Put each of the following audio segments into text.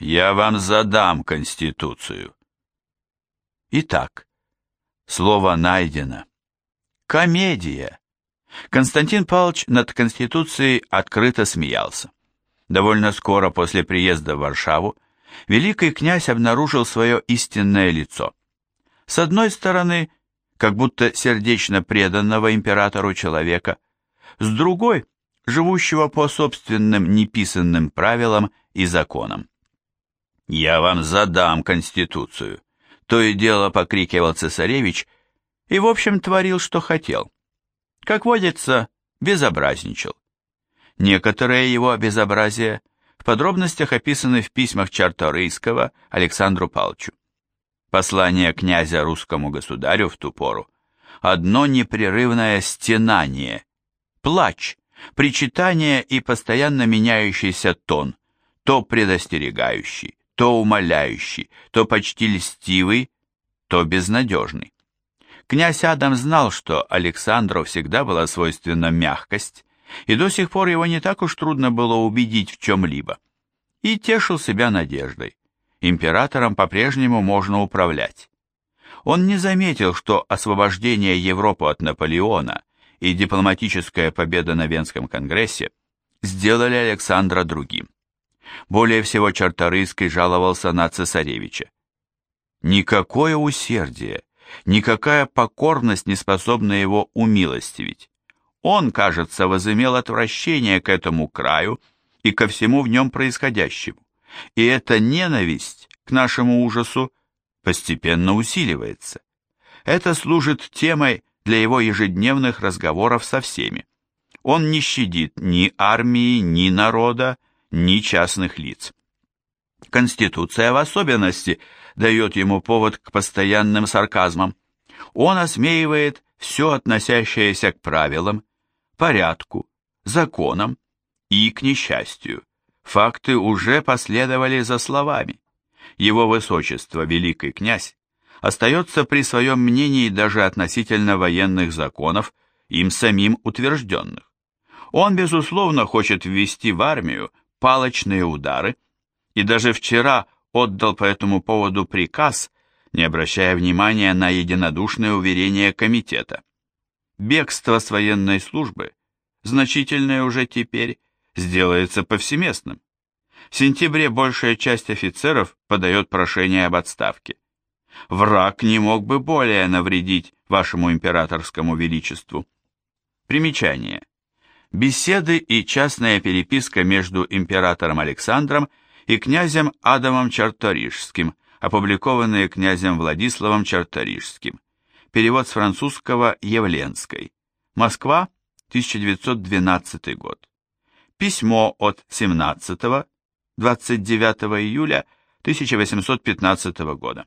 Я вам задам Конституцию. Итак, слово найдено. Комедия. Константин Павлович над Конституцией открыто смеялся. Довольно скоро после приезда в Варшаву великий князь обнаружил свое истинное лицо. С одной стороны, как будто сердечно преданного императору человека, с другой, живущего по собственным неписанным правилам и законам. «Я вам задам Конституцию», — то и дело покрикивал цесаревич и, в общем, творил, что хотел. Как водится, безобразничал. Некоторые его безобразия в подробностях описаны в письмах Чарторийского Александру Палчу. Послание князя русскому государю в ту пору – одно непрерывное стенание, плач, причитание и постоянно меняющийся тон, то предостерегающий, то умоляющий, то почти льстивый, то безнадежный. Князь Адам знал, что Александру всегда была свойственна мягкость, и до сих пор его не так уж трудно было убедить в чем-либо. И тешил себя надеждой. Императором по-прежнему можно управлять. Он не заметил, что освобождение Европы от Наполеона и дипломатическая победа на Венском конгрессе сделали Александра другим. Более всего Чарторийский жаловался на цесаревича. Никакое усердие, никакая покорность не способна его умилостивить. Он, кажется, возымел отвращение к этому краю и ко всему в нем происходящему. И эта ненависть к нашему ужасу постепенно усиливается. Это служит темой для его ежедневных разговоров со всеми. Он не щадит ни армии, ни народа, ни частных лиц. Конституция в особенности дает ему повод к постоянным сарказмам. Он осмеивает все относящееся к правилам, порядку, законам и к несчастью. Факты уже последовали за словами. Его высочество, великий князь, остается при своем мнении даже относительно военных законов, им самим утвержденных. Он, безусловно, хочет ввести в армию палочные удары, и даже вчера отдал по этому поводу приказ, не обращая внимания на единодушное уверение комитета. Бегство с военной службы, значительное уже теперь, сделается повсеместным. В сентябре большая часть офицеров подает прошение об отставке. Враг не мог бы более навредить вашему императорскому величеству. Примечание. Беседы и частная переписка между императором Александром и князем Адамом Чарторижским, опубликованные князем Владиславом Чарторижским. Перевод с французского Явленской. Москва, 1912 год. Письмо от 17-29 июля 1815 года.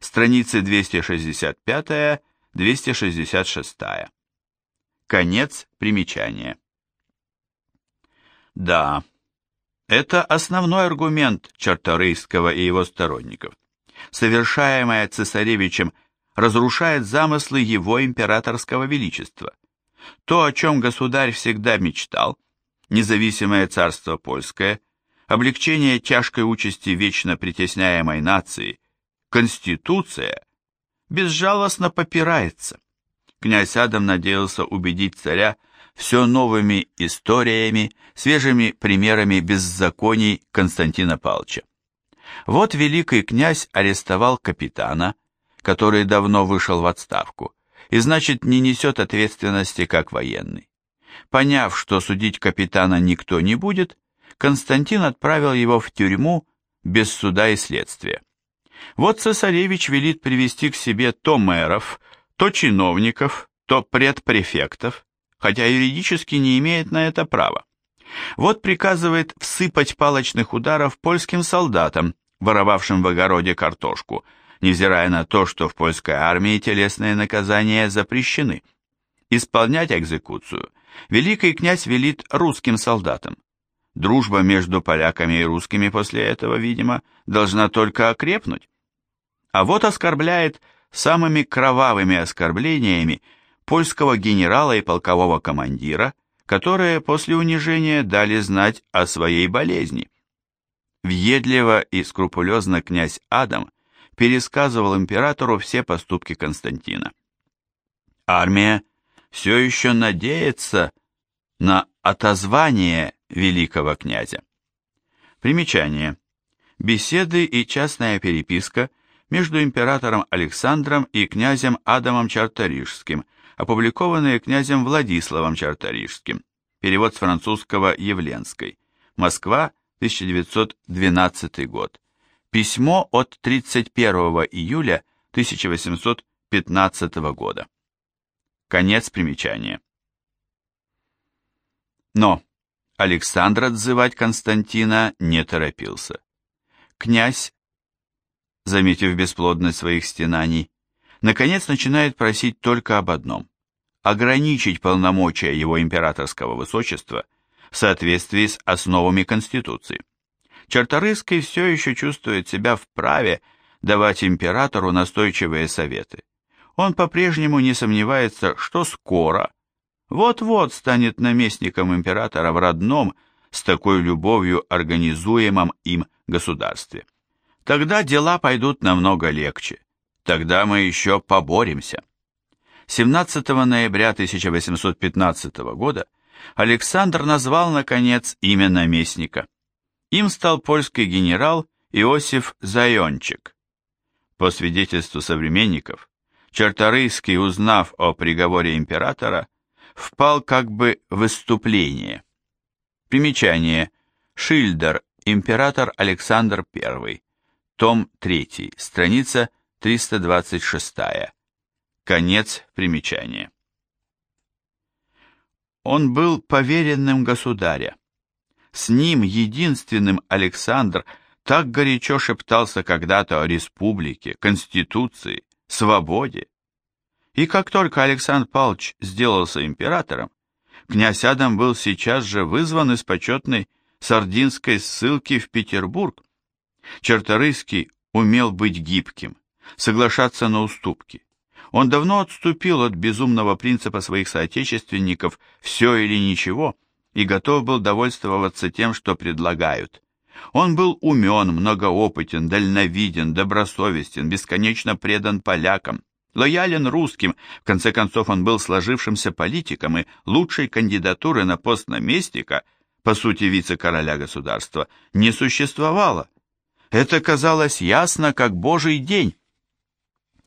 Страницы 265-266. Конец примечания. Да, это основной аргумент Чарторийского и его сторонников. Совершаемое цесаревичем разрушает замыслы его императорского величества. То, о чем государь всегда мечтал, независимое царство польское, облегчение тяжкой участи вечно притесняемой нации, конституция, безжалостно попирается. Князь Адам надеялся убедить царя все новыми историями, свежими примерами беззаконий Константина Павловича. Вот великий князь арестовал капитана, который давно вышел в отставку, и значит не несет ответственности как военный. Поняв, что судить капитана никто не будет, Константин отправил его в тюрьму без суда и следствия. Вот цесаревич велит привести к себе то мэров, то чиновников, то предпрефектов, хотя юридически не имеет на это права. Вот приказывает всыпать палочных ударов польским солдатам, воровавшим в огороде картошку, невзирая на то, что в польской армии телесные наказания запрещены. Исполнять экзекуцию великий князь велит русским солдатам. Дружба между поляками и русскими после этого, видимо, должна только окрепнуть. А вот оскорбляет самыми кровавыми оскорблениями польского генерала и полкового командира, которые после унижения дали знать о своей болезни. въедливо и скрупулезно князь Адам пересказывал императору все поступки Константина. Армия все еще надеется на отозвание великого князя. Примечание. Беседы и частная переписка между императором Александром и князем Адамом Чарторижским, опубликованные князем Владиславом Чарторижским. Перевод с французского Явленской. Москва, 1912 год. Письмо от 31 июля 1815 года. Конец примечания. Но Александр отзывать Константина не торопился. Князь, заметив бесплодность своих стенаний, наконец начинает просить только об одном – ограничить полномочия его императорского высочества в соответствии с основами Конституции. Чарторыский все еще чувствует себя вправе давать императору настойчивые советы. Он по-прежнему не сомневается, что скоро, вот-вот станет наместником императора в родном, с такой любовью организуемом им государстве. Тогда дела пойдут намного легче. Тогда мы еще поборемся. 17 ноября 1815 года Александр назвал, наконец, имя наместника. Им стал польский генерал Иосиф Зайончик. По свидетельству современников, Чарторийский, узнав о приговоре императора, впал как бы в выступление. Примечание. Шильдер, император Александр I. Том 3, страница 326. Конец примечания. Он был поверенным государя. С ним единственным Александр так горячо шептался когда-то о республике, конституции, свободе. И как только Александр Павлович сделался императором, князь Адам был сейчас же вызван из почетной сардинской ссылки в Петербург. Черторыйский умел быть гибким, соглашаться на уступки. Он давно отступил от безумного принципа своих соотечественников «все или ничего» и готов был довольствоваться тем, что предлагают. Он был умен, многоопытен, дальновиден, добросовестен, бесконечно предан полякам, лоялен русским, в конце концов он был сложившимся политиком, и лучшей кандидатуры на пост наместника, по сути вице-короля государства, не существовало. Это казалось ясно, как божий день.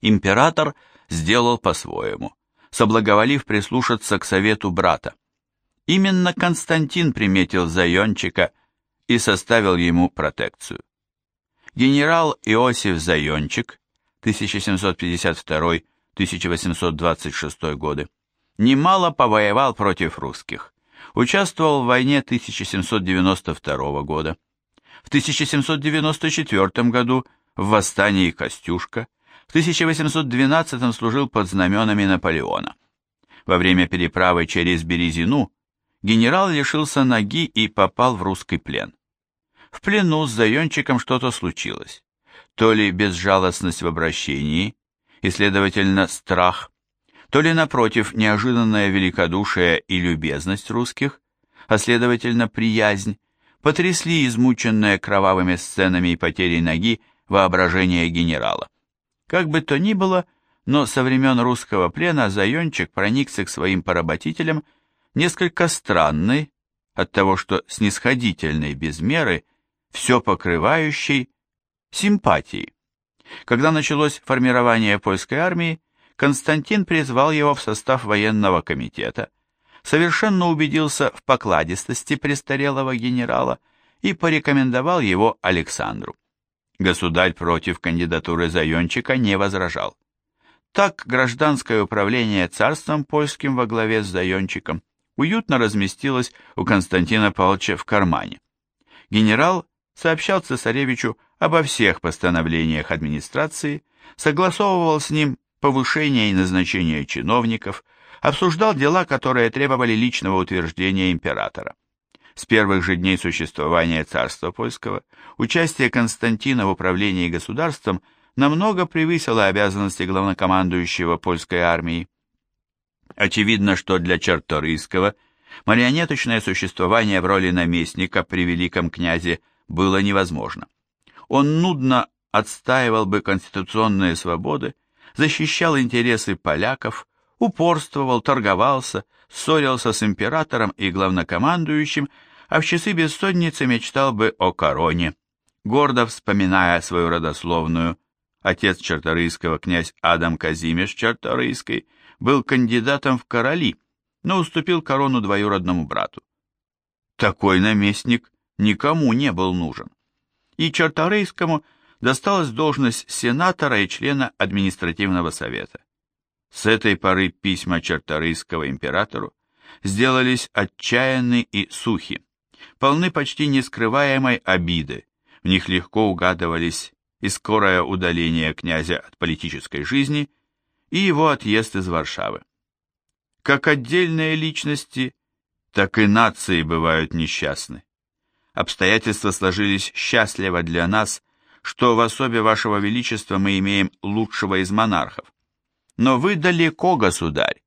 Император сделал по-своему, соблаговолив прислушаться к совету брата. Именно Константин приметил Зайончика и составил ему протекцию. Генерал Иосиф Зайончик 1752-1826 годы, немало повоевал против русских. Участвовал в войне 1792 года. В 1794 году в восстании Костюшка, в 1812 служил под знаменами Наполеона. Во время переправы через Березину генерал лишился ноги и попал в русский плен. В плену с Заемчиком что-то случилось то ли безжалостность в обращении, и, следовательно, страх, то ли, напротив, неожиданное великодушие и любезность русских, а, следовательно, приязнь, потрясли измученное кровавыми сценами и потерей ноги воображение генерала. Как бы то ни было, но со времен русского плена Зайончик проникся к своим поработителям несколько странной, от того, что снисходительной без меры, все покрывающей, симпатии. Когда началось формирование польской армии, Константин призвал его в состав военного комитета, совершенно убедился в покладистости престарелого генерала и порекомендовал его Александру. Государь против кандидатуры Зайончика не возражал. Так гражданское управление царством польским во главе с Зайончиком уютно разместилось у Константина Павловича в кармане. Генерал сообщал цесаревичу обо всех постановлениях администрации, согласовывал с ним повышение и назначение чиновников, обсуждал дела, которые требовали личного утверждения императора. С первых же дней существования царства польского участие Константина в управлении государством намного превысило обязанности главнокомандующего польской армии. Очевидно, что для Черторийского марионеточное существование в роли наместника при великом князе было невозможно. Он нудно отстаивал бы конституционные свободы, защищал интересы поляков, упорствовал, торговался, ссорился с императором и главнокомандующим, а в часы бессонницы мечтал бы о короне. Гордо вспоминая свою родословную, отец Черторийского, князь Адам Казимеш Черторийский, был кандидатом в короли, но уступил корону двоюродному брату. Такой наместник никому не был нужен. И Черторийскому досталась должность сенатора и члена административного совета. С этой поры письма Черторийского императору сделались отчаянны и сухи, полны почти нескрываемой обиды, в них легко угадывались и скорое удаление князя от политической жизни, и его отъезд из Варшавы. Как отдельные личности, так и нации бывают несчастны. Обстоятельства сложились счастливо для нас, что в особе вашего величества мы имеем лучшего из монархов. Но вы далеко, государь,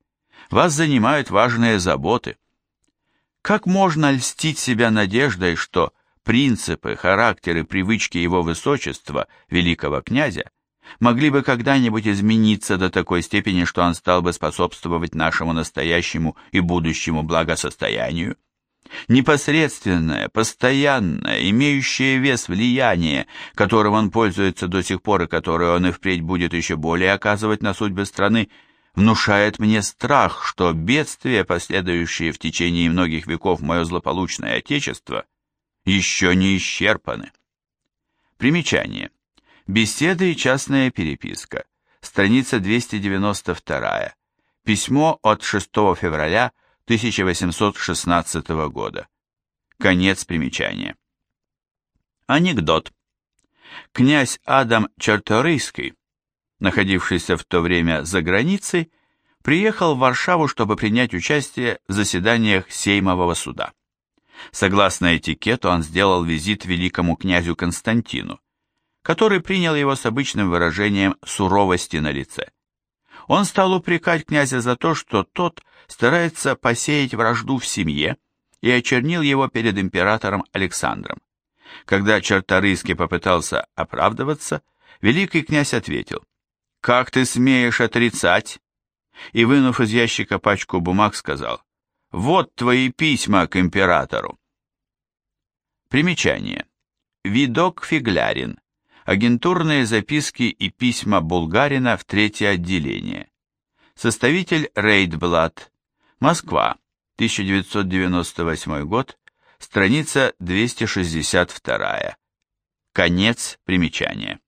вас занимают важные заботы. Как можно льстить себя надеждой, что принципы, характеры, привычки его высочества, великого князя, могли бы когда-нибудь измениться до такой степени, что он стал бы способствовать нашему настоящему и будущему благосостоянию? Непосредственное, постоянное, имеющее вес влияние, которым он пользуется до сих пор и которое он и впредь будет еще более оказывать на судьбы страны, внушает мне страх, что бедствия, последующие в течение многих веков мое злополучное отечество, еще не исчерпаны. Примечание. Беседы и частная переписка. Страница 292. Письмо от 6 февраля 1816 года. Конец примечания. Анекдот. Князь Адам Черторийский, находившийся в то время за границей, приехал в Варшаву, чтобы принять участие в заседаниях Сеймового суда. Согласно этикету, он сделал визит великому князю Константину, который принял его с обычным выражением суровости на лице. Он стал упрекать князя за то, что тот старается посеять вражду в семье и очернил его перед императором Александром. Когда Чарторийский попытался оправдываться, великий князь ответил, «Как ты смеешь отрицать?» И, вынув из ящика пачку бумаг, сказал, вот твои письма к императору. Примечание. Видок Фиглярин. Агентурные записки и письма Булгарина в третье отделение. Составитель Рейдблат. Москва. 1998 год. Страница 262. Конец примечания.